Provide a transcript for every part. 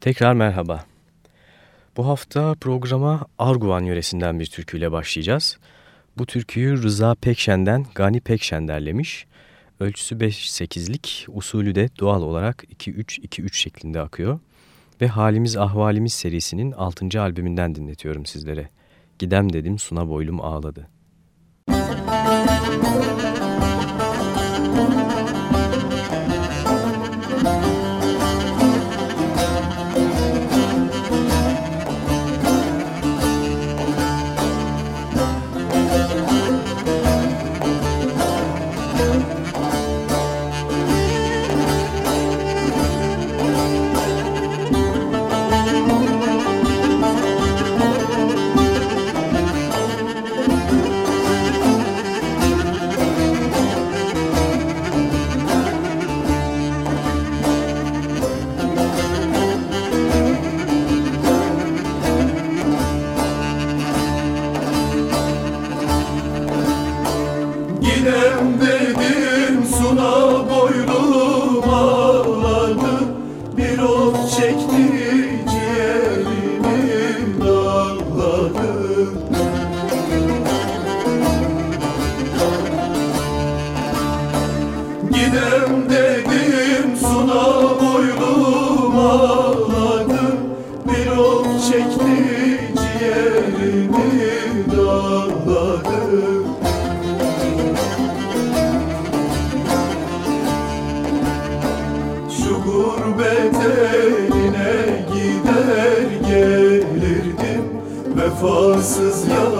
Tekrar merhaba. Bu hafta programa Arguvan yöresinden bir türküyle başlayacağız. Bu türküyü Rıza Pekşen'den Gani Pekşen derlemiş. Ölçüsü 5-8'lik, usulü de doğal olarak 2-3-2-3 şeklinde akıyor. Ve Halimiz Ahvalimiz serisinin 6. albümünden dinletiyorum sizlere. Gidem dedim suna boylum ağladı. Müzik vossos eu...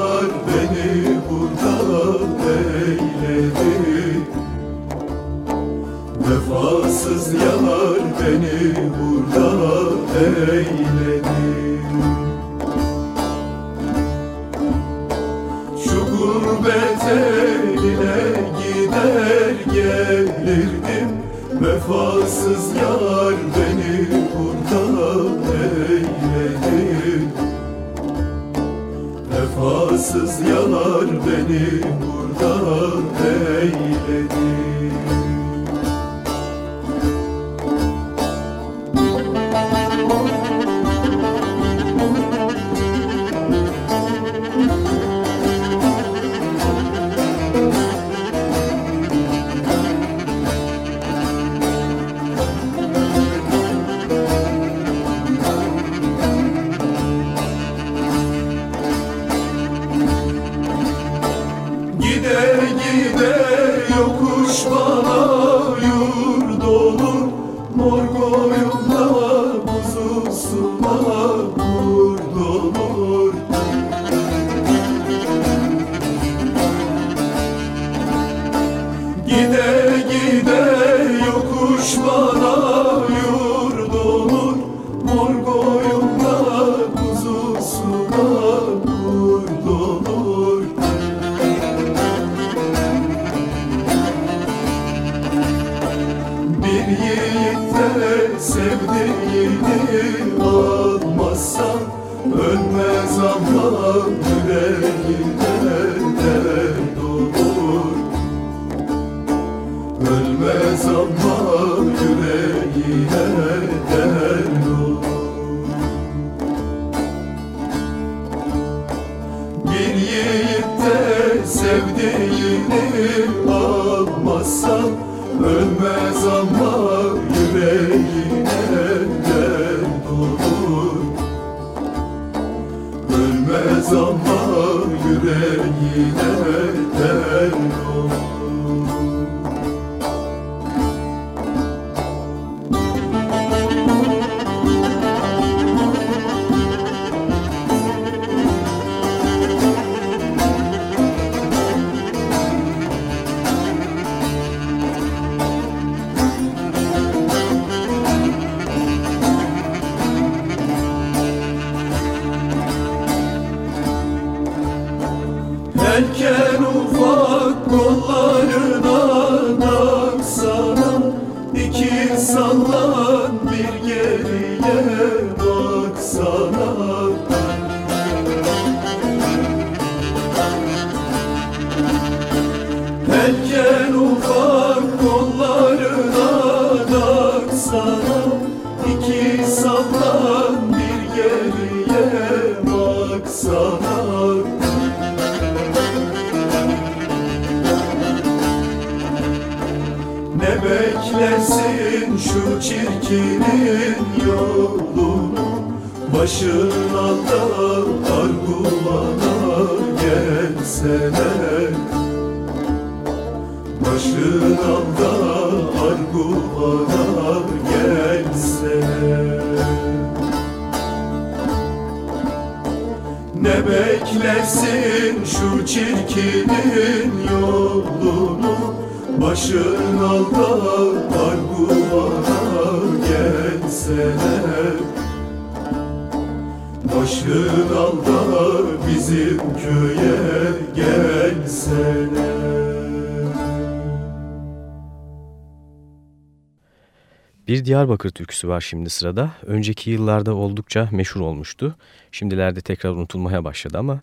Diyarbakır türküsü var şimdi sırada. Önceki yıllarda oldukça meşhur olmuştu. Şimdilerde tekrar unutulmaya başladı ama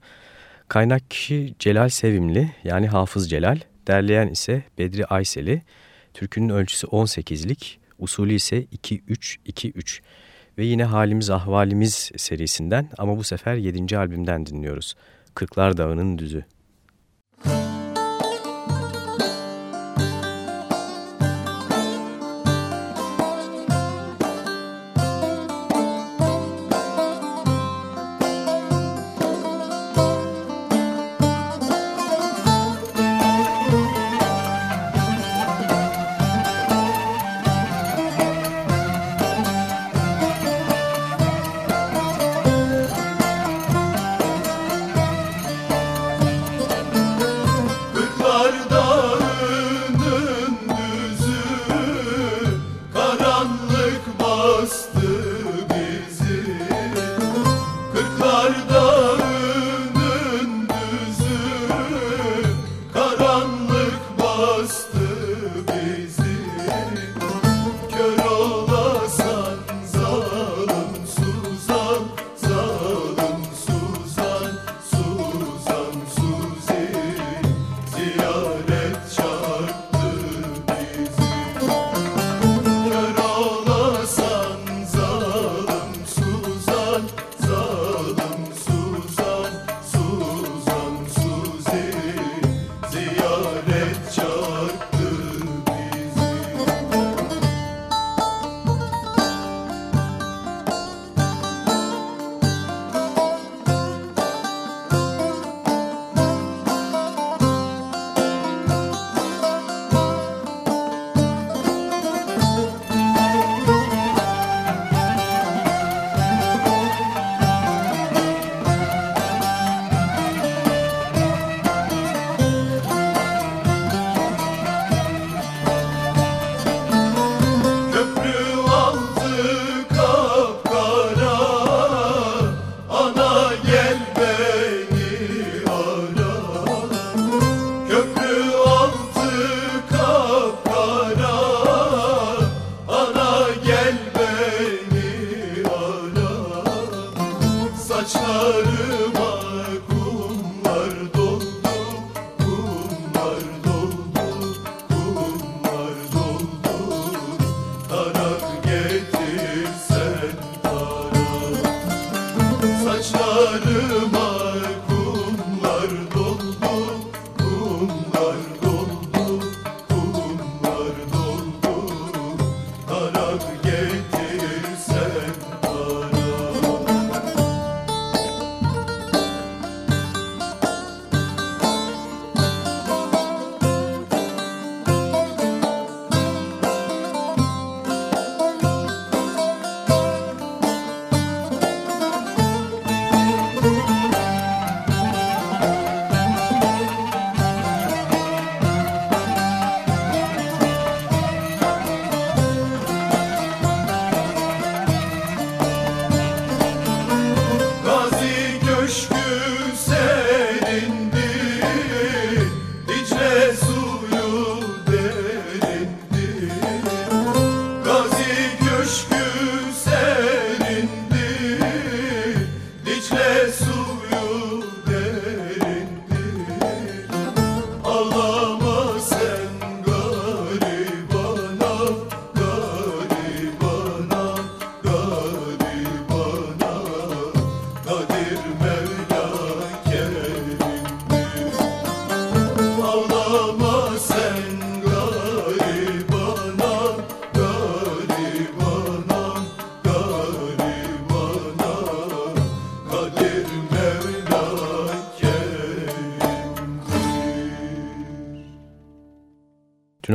kaynak kişi Celal Sevimli yani Hafız Celal, derleyen ise Bedri Ayseli. Türkünün ölçüsü 18'lik, usulü ise 2-3-2-3 ve yine Halimiz Ahvalimiz serisinden ama bu sefer 7. albümden dinliyoruz. Kırklar Dağı'nın Düzü.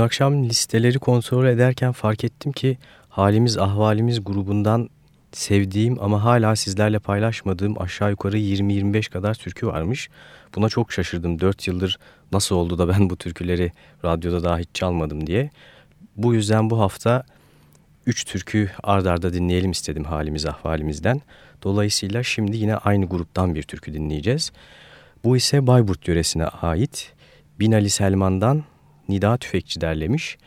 Dün akşam listeleri kontrol ederken fark ettim ki Halimiz Ahvalimiz grubundan sevdiğim ama hala sizlerle paylaşmadığım aşağı yukarı 20-25 kadar türkü varmış. Buna çok şaşırdım 4 yıldır nasıl oldu da ben bu türküleri radyoda daha hiç çalmadım diye. Bu yüzden bu hafta 3 türkü ardarda dinleyelim istedim halimiz ahvalimizden. Dolayısıyla şimdi yine aynı gruptan bir türkü dinleyeceğiz. Bu ise Bayburt yöresine ait. Binali Selman'dan Nida Tüfekçi derlemiş.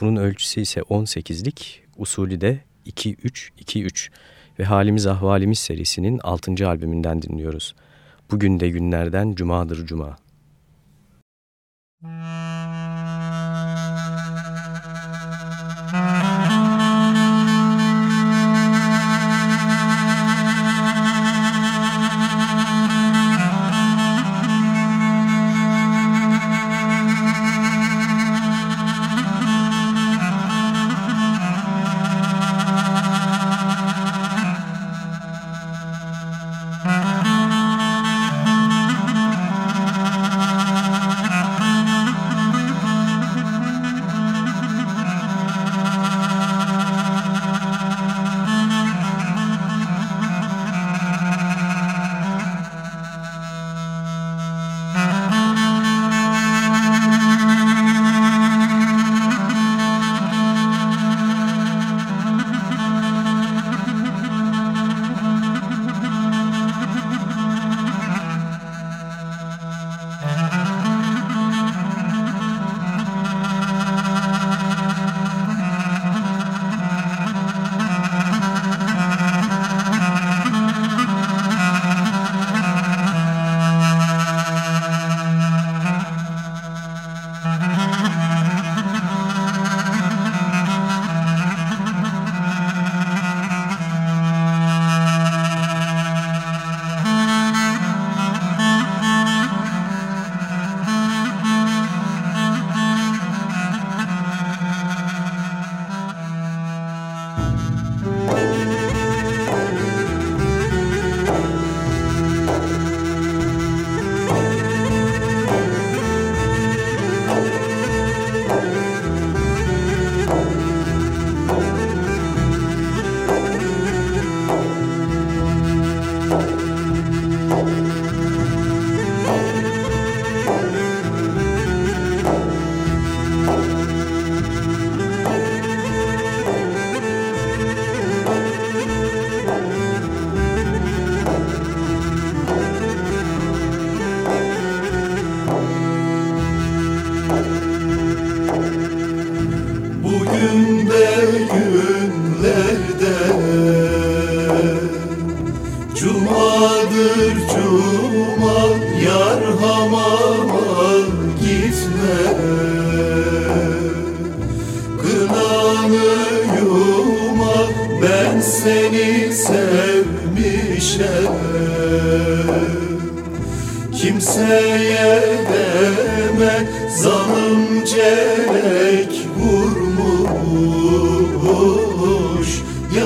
Bunun ölçüsü ise 18'lik, usulü de 2-3-2-3 ve Halimiz Ahvalimiz serisinin 6. albümünden dinliyoruz. Bugün de günlerden Cuma'dır Cuma. Müzik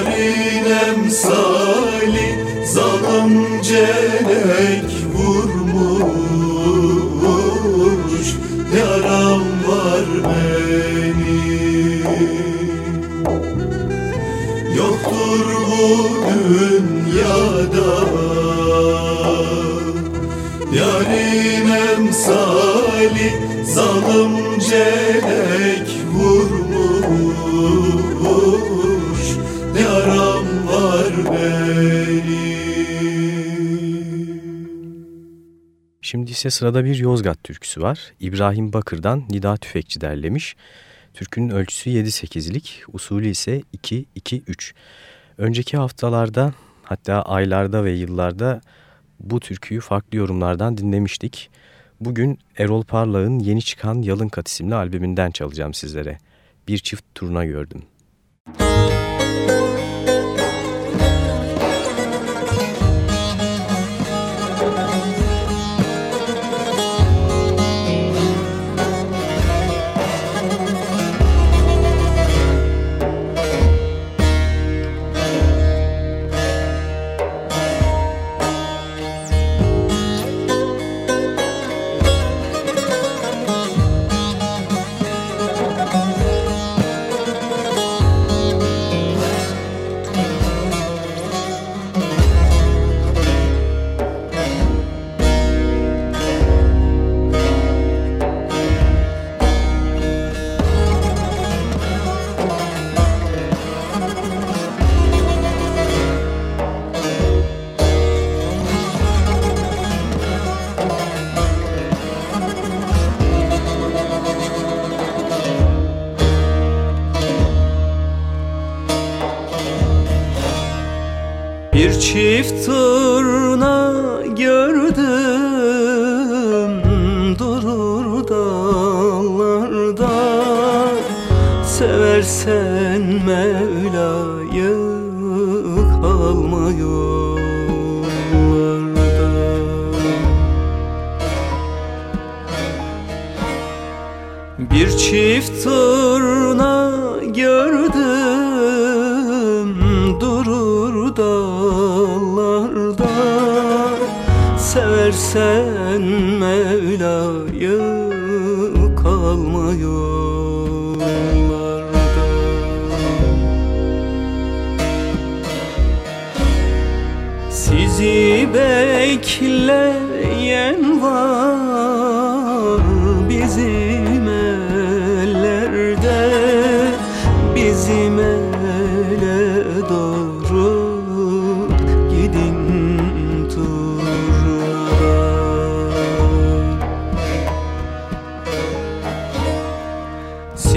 Yarın emsali Zalim celek vurmuş. Yaram var benim Yoktur bu dünyada. Yarın emsali Zalim celek ise sırada bir Yozgat türküsü var. İbrahim Bakır'dan Nida Tüfekçi derlemiş. Türkünün ölçüsü 7-8'lik, usulü ise 2-2-3. Önceki haftalarda hatta aylarda ve yıllarda bu türküyü farklı yorumlardan dinlemiştik. Bugün Erol Parlak'ın yeni çıkan Yalın Kat isimli albümünden çalacağım sizlere. Bir çift turuna gördüm. Müzik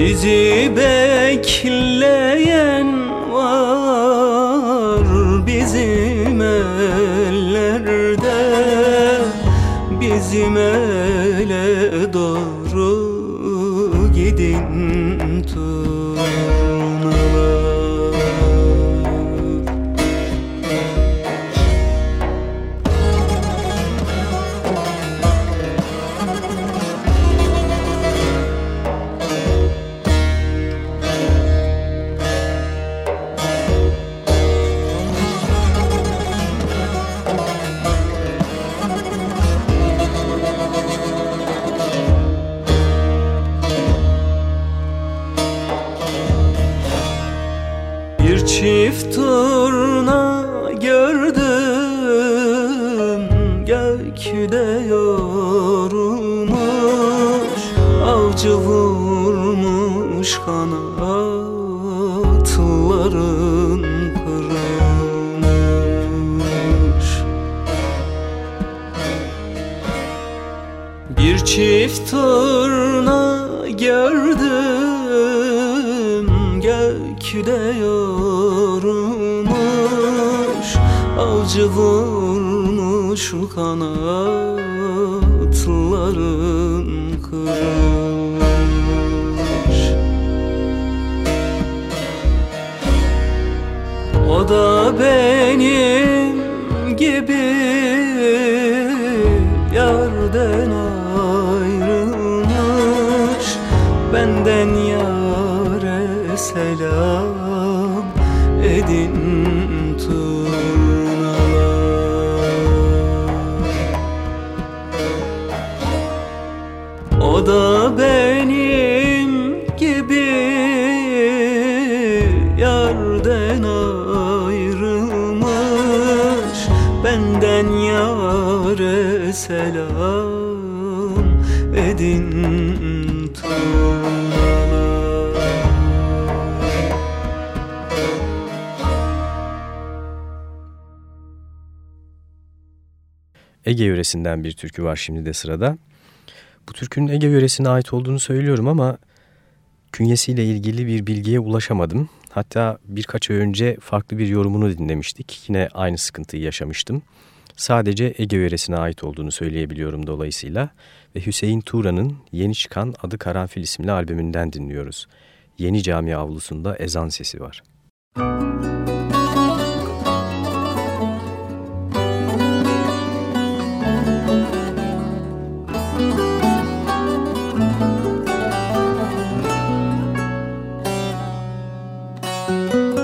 Sizi bekleyen var bizim ellerde. Bizim ele benim gibi selam edin turnalar Ege yöresinden bir türkü var şimdi de sırada. Bu türkünün Ege yöresine ait olduğunu söylüyorum ama künyesiyle ilgili bir bilgiye ulaşamadım. Hatta birkaç ay önce farklı bir yorumunu dinlemiştik. Yine aynı sıkıntıyı yaşamıştım. Sadece Ege yöresine ait olduğunu söyleyebiliyorum dolayısıyla. Ve Hüseyin Tuğra'nın yeni çıkan Adı Karanfil isimli albümünden dinliyoruz. Yeni Cami avlusunda ezan sesi var. Müzik yakar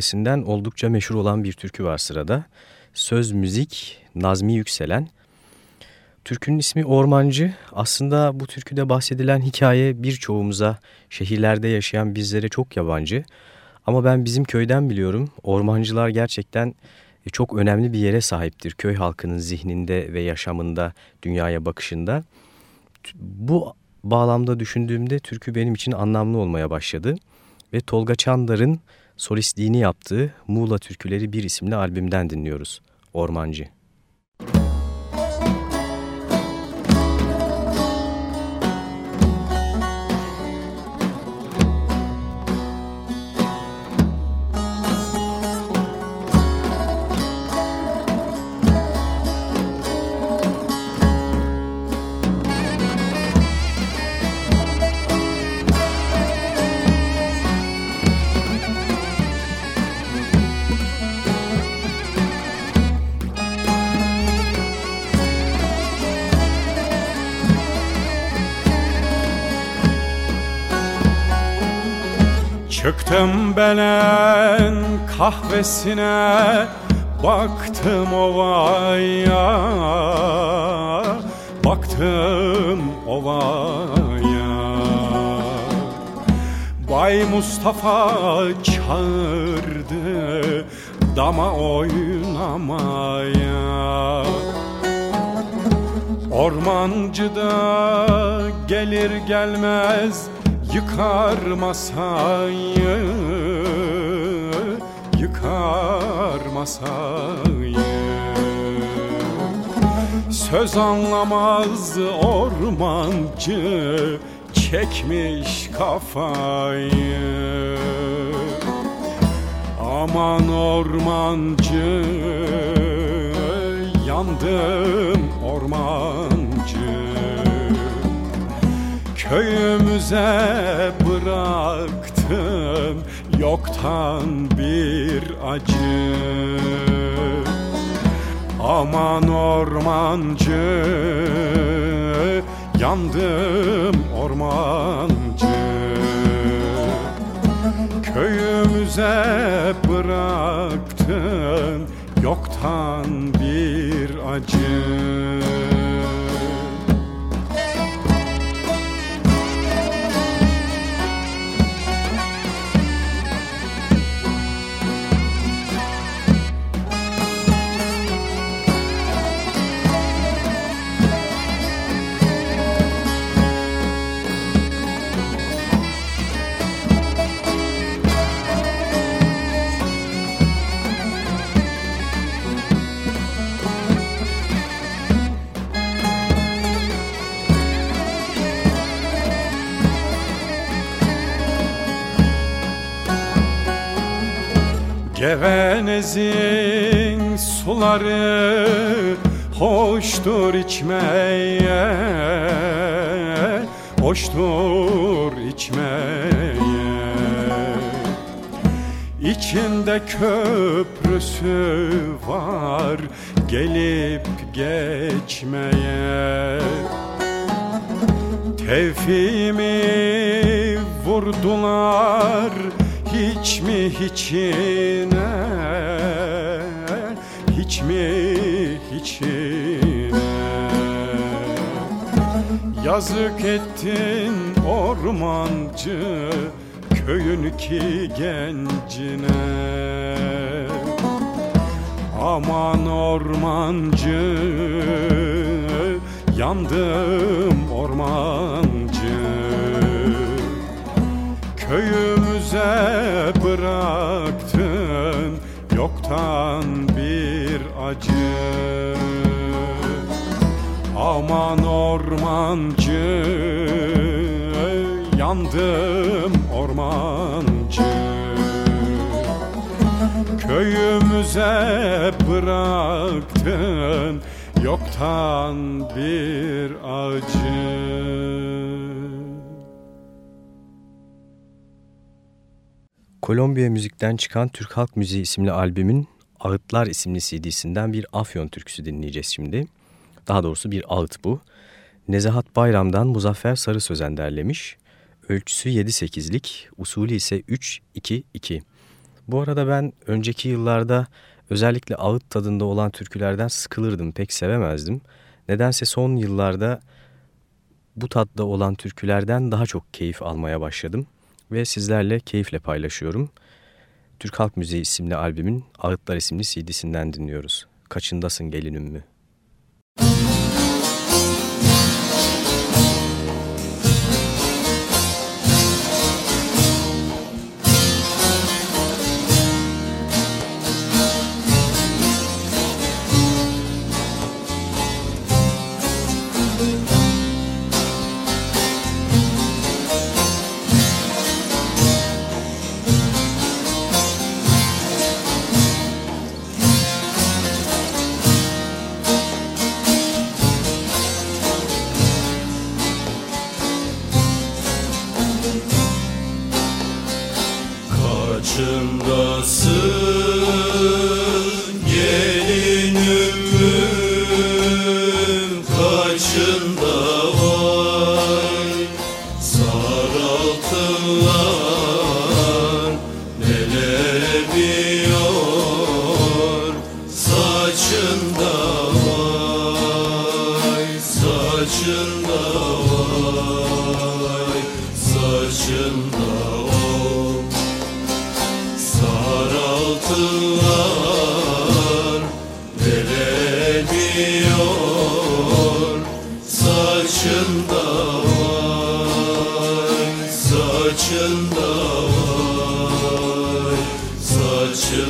yöresinden oldukça meşhur olan bir türkü var sırada. Söz müzik Nazmi Yükselen. Türkünün ismi Ormancı. Aslında bu türküde bahsedilen hikaye birçoğumuza, şehirlerde yaşayan bizlere çok yabancı. Ama ben bizim köyden biliyorum. Ormancılar gerçekten e, çok önemli bir yere sahiptir köy halkının zihninde ve yaşamında, dünyaya bakışında. Bu bağlamda düşündüğümde türkü benim için anlamlı olmaya başladı ve Tolga Çandar'ın solistliğini yaptığı Muğla Türküleri bir isimli albümden dinliyoruz. Ormancı. Çıktım belen kahvesine Baktım ovaya Baktım ovaya Bay Mustafa çağırdı Dama oynamaya. Ormancı da gelir gelmez Yıkar masayı Yıkar masayı Söz anlamaz ormancı Çekmiş kafayı. Aman ormancı Yandım ormancı. Köyümüze bıraktım yoktan bir acı. Aman ormancı yandım ormancı. Köyümüze bıraktın yoktan bir acı Gevenezin suları hoştur içmeye Hoştur içmeye. İçinde köprüsü var gelip geçmeye. Tevfimi vurdular hiç mi hiçine Hiç mi hiçine Yazık ettin ormancı Köyün ki gencine. Aman ormancı Yandım ormancı Köyümüze bıraktın yoktan bir acı. Aman ormancı yandım ormancı. Köyümüze bıraktın yoktan bir acı Kolombiya müzikten çıkan Türk Halk Müziği isimli albümün Ağıtlar isimli CD'sinden bir Afyon türküsü dinleyeceğiz şimdi. Daha doğrusu bir ağıt bu. Nezahat Bayram'dan Muzaffer Sarı Sözen derlemiş. Ölçüsü 7-8'lik, usulü ise 3-2-2. Bu arada ben önceki yıllarda özellikle ağıt tadında olan türkülerden sıkılırdım, pek sevemezdim. Nedense son yıllarda bu tadda olan türkülerden daha çok keyif almaya başladım ve sizlerle keyifle paylaşıyorum. Türk Halk Müziği isimli albümün Ağıtlar isimli CD'sinden dinliyoruz. Kaçındasın gelinim mü? saçında var saçın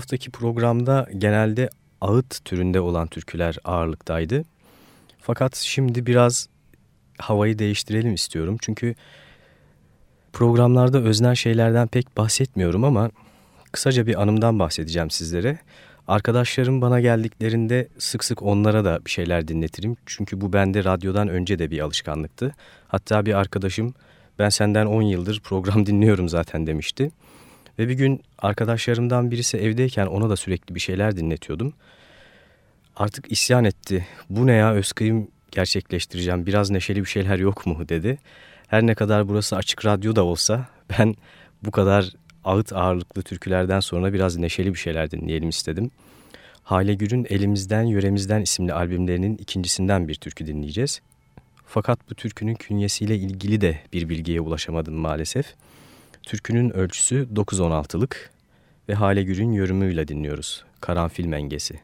haftaki programda genelde ağıt türünde olan türküler ağırlıktaydı. Fakat şimdi biraz havayı değiştirelim istiyorum. Çünkü programlarda öznel şeylerden pek bahsetmiyorum ama kısaca bir anımdan bahsedeceğim sizlere. Arkadaşlarım bana geldiklerinde sık sık onlara da bir şeyler dinletirim. Çünkü bu bende radyodan önce de bir alışkanlıktı. Hatta bir arkadaşım ben senden 10 yıldır program dinliyorum zaten demişti. Ve bir gün arkadaşlarımdan birisi evdeyken ona da sürekli bir şeyler dinletiyordum. Artık isyan etti. Bu ne ya Özkıyım gerçekleştireceğim biraz neşeli bir şeyler yok mu dedi. Her ne kadar burası açık radyo da olsa ben bu kadar ağıt ağırlıklı türkülerden sonra biraz neşeli bir şeyler dinleyelim istedim. Hale Gür'ün Elimizden Yöremizden isimli albümlerinin ikincisinden bir türkü dinleyeceğiz. Fakat bu türkünün künyesiyle ilgili de bir bilgiye ulaşamadım maalesef. Türkünün ölçüsü 9-16'lık ve Hale Gür'ün yorumuyla dinliyoruz. Karanfil Mengesi.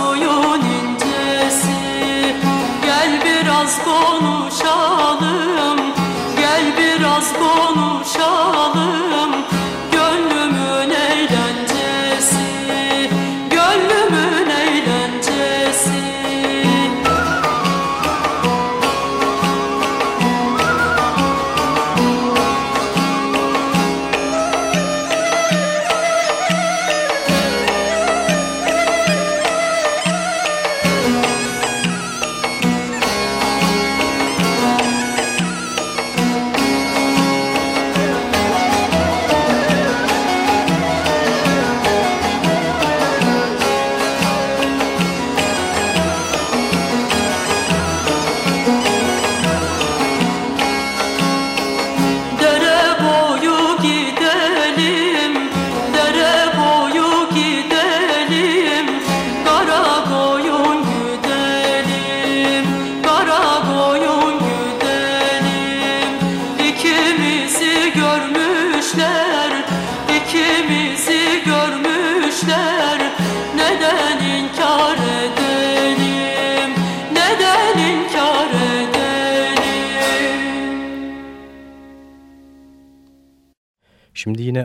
Şimdi yine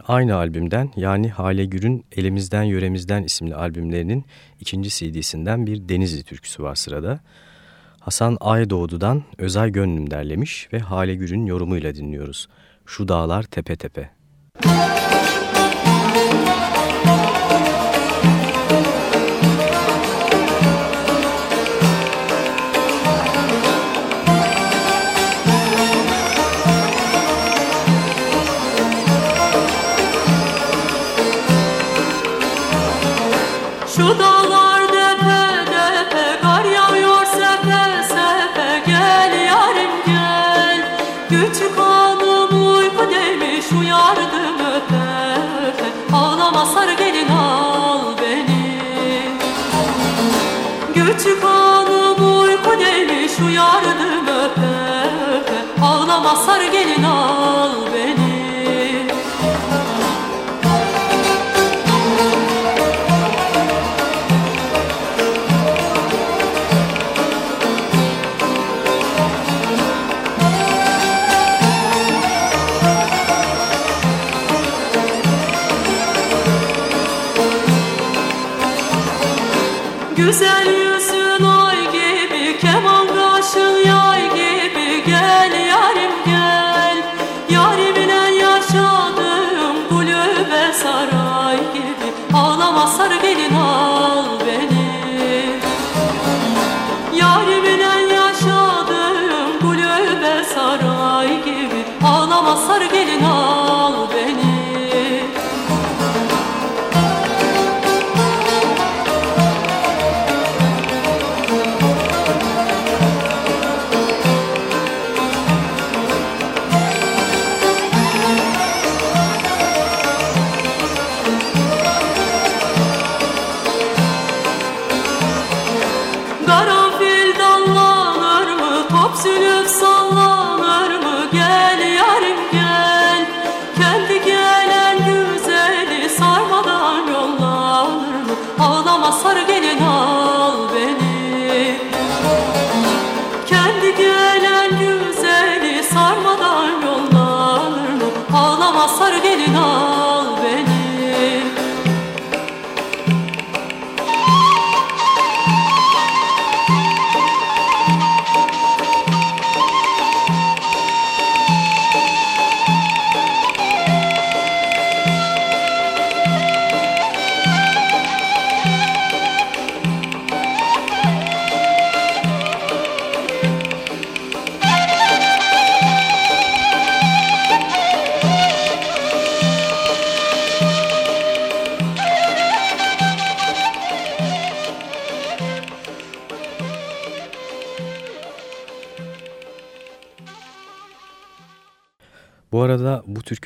aynı albümden yani Hale Gür'ün Elimizden Yöremizden isimli albümlerinin ikinci CD'sinden bir Denizli türküsü var sırada. Hasan Aydoğdu'dan Özay Gönlüm derlemiş ve Hale Gür'ün yorumuyla dinliyoruz. Şu dağlar tepe tepe. Müzik Bu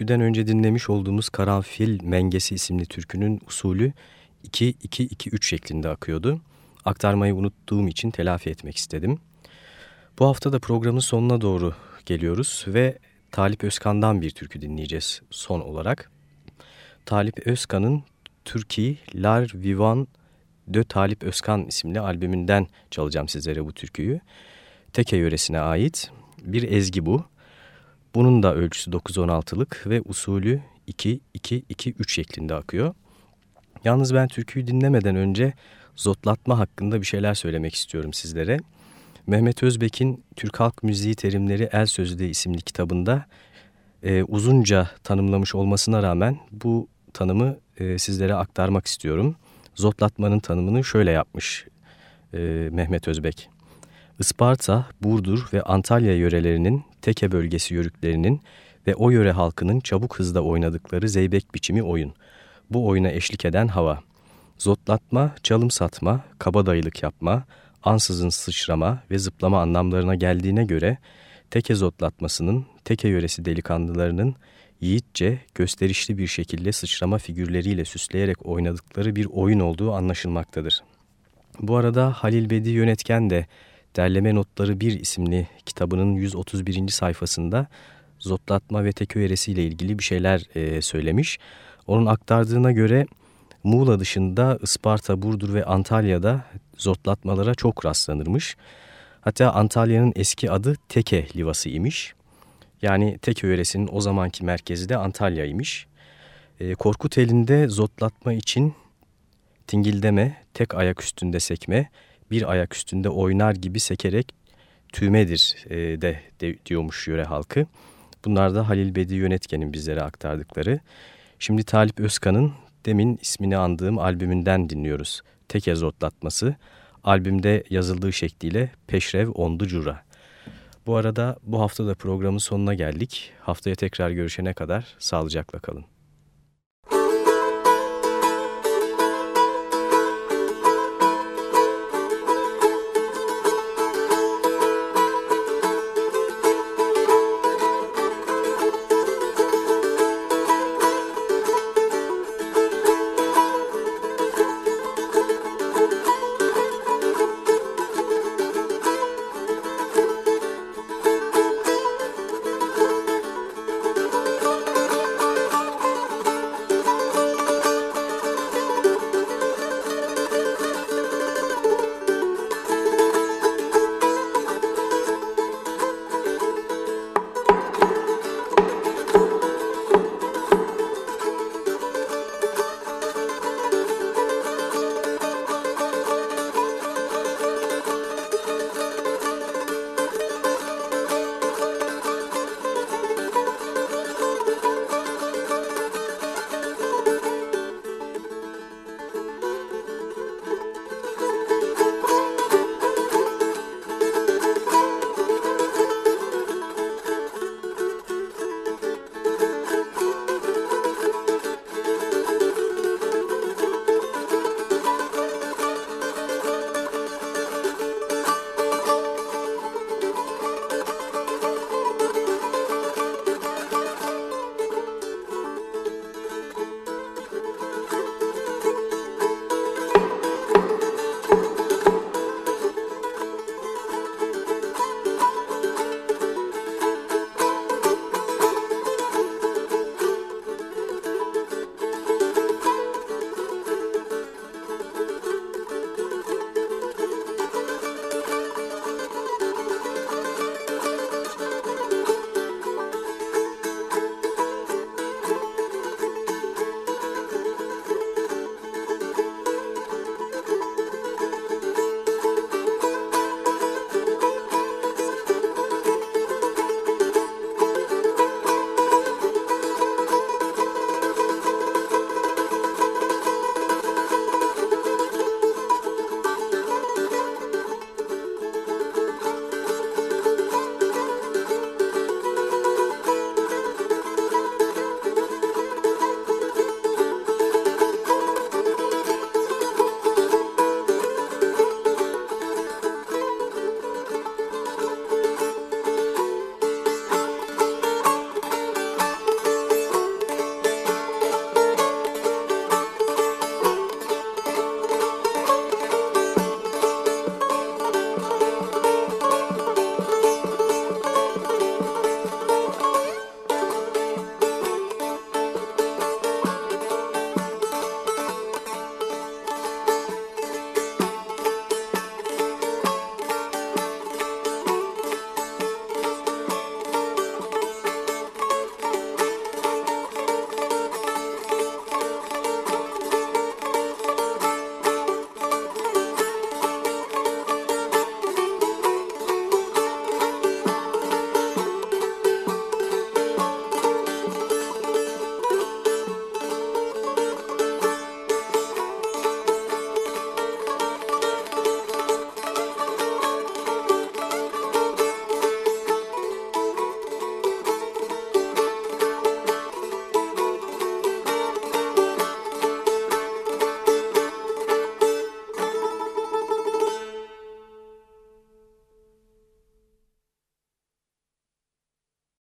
türküden önce dinlemiş olduğumuz Karanfil Mengesi isimli türkünün usulü 2-2-2-3 şeklinde akıyordu. Aktarmayı unuttuğum için telafi etmek istedim. Bu hafta da programın sonuna doğru geliyoruz ve Talip Özkan'dan bir türkü dinleyeceğiz son olarak. Talip Özkan'ın Türkiye Lar Vivan de Talip Özkan isimli albümünden çalacağım sizlere bu türküyü. Teke yöresine ait bir ezgi bu. Bunun da ölçüsü 9-16'lık ve usulü 2-2-2-3 şeklinde akıyor. Yalnız ben türküyü dinlemeden önce zotlatma hakkında bir şeyler söylemek istiyorum sizlere. Mehmet Özbek'in Türk Halk Müziği Terimleri El Sözlüğü isimli kitabında e, uzunca tanımlamış olmasına rağmen bu tanımı e, sizlere aktarmak istiyorum. Zotlatmanın tanımını şöyle yapmış e, Mehmet Özbek. Isparta, Burdur ve Antalya yörelerinin Teke bölgesi yörüklerinin ve o yöre halkının çabuk hızda oynadıkları zeybek biçimi oyun. Bu oyuna eşlik eden hava. Zotlatma, çalım satma, kabadayılık yapma, ansızın sıçrama ve zıplama anlamlarına geldiğine göre teke zotlatmasının, teke yöresi delikanlılarının yiğitçe, gösterişli bir şekilde sıçrama figürleriyle süsleyerek oynadıkları bir oyun olduğu anlaşılmaktadır. Bu arada Halil Bedi yönetken de Derleme Notları 1 isimli kitabının 131. sayfasında zotlatma ve teköyeresi ile ilgili bir şeyler e, söylemiş. Onun aktardığına göre Muğla dışında Isparta, Burdur ve Antalya'da zotlatmalara çok rastlanırmış. Hatta Antalya'nın eski adı Teke Livası imiş. Yani Teke yöresinin o zamanki merkezi de Antalya'ymış. E, Korkut elinde zotlatma için tingildeme, tek ayak üstünde sekme, bir ayak üstünde oynar gibi sekerek tümedir e, de, de diyormuş yöre halkı. Bunlar da Halil Bedi Yönetken'in bizlere aktardıkları. Şimdi Talip Özkan'ın demin ismini andığım albümünden dinliyoruz. Tek otlatması. Albümde yazıldığı şekliyle Peşrev Ondu Cura. Bu arada bu hafta da programın sonuna geldik. Haftaya tekrar görüşene kadar sağlıcakla kalın.